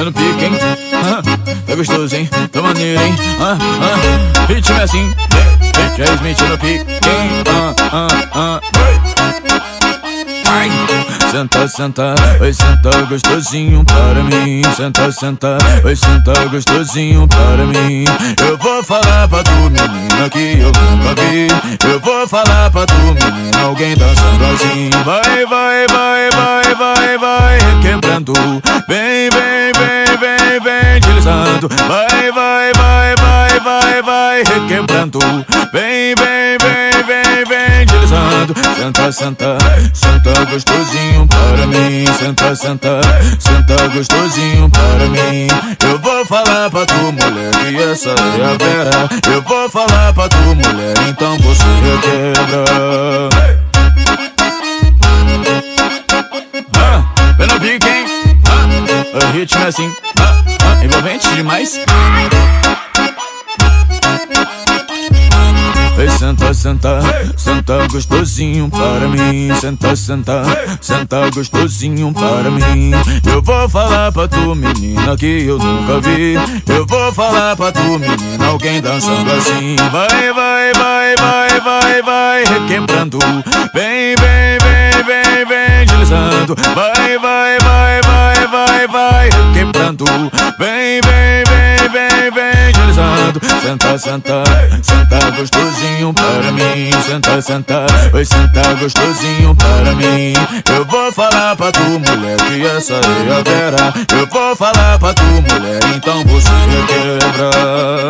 eu no pique, hein? Ah, tá gostoso, hein? Tá maneiro, hein? Ah, ah, ritmo é assim, Jay Smith no pique, hein? Ah, ah, ah, Vai! Senta, senta, oi, senta gostosinho para mim. Senta, senta, oi, senta gostosinho para mim. Eu vou falar pra tu, menina, que eu nunca vi. Eu vou falar pra tu, menina, alguém dançando assim. Vai, vai, vai, vai, vai, vai, requebrando. Vem, vem, vem, vem, vem, deslizando. Vai, vai, vai, vai, vai, vai, requebrando. Vem, vem, deslizando. Senta, senta, senta gostosinho para mim. Senta, senta, senta gostosinho para mim. Eu vou falar pra tu, mulher, que essa é a vera. Eu vou falar pra tu, mulher, então você requebra. Ah, vem no pique, hein? Ah, o ritmo é assim, ah, envolvente demais. Senta, senta gostosinho para mim. Senta, senta, senta gostosinho para mim. Eu vou falar pra tu, menina, que eu nunca vi. Eu vou falar pra tu, menina, alguém dançando assim. Vai, vai, vai, vai, vai, vai, requebrando. Vem, vem, vem, vem, vem, deslizando. Vai, vai, vai, vai, vai, vai, requebrando. Vem, vem, vem, vem, vem, deslizando. Senta, senta, senta gostosinho para mim. Senta, senta, oi, senta gostosinho para mim. Eu vou falar pra tu, mulher, que essa é a vera. Eu vou falar pra tu, mulher, então você quebra.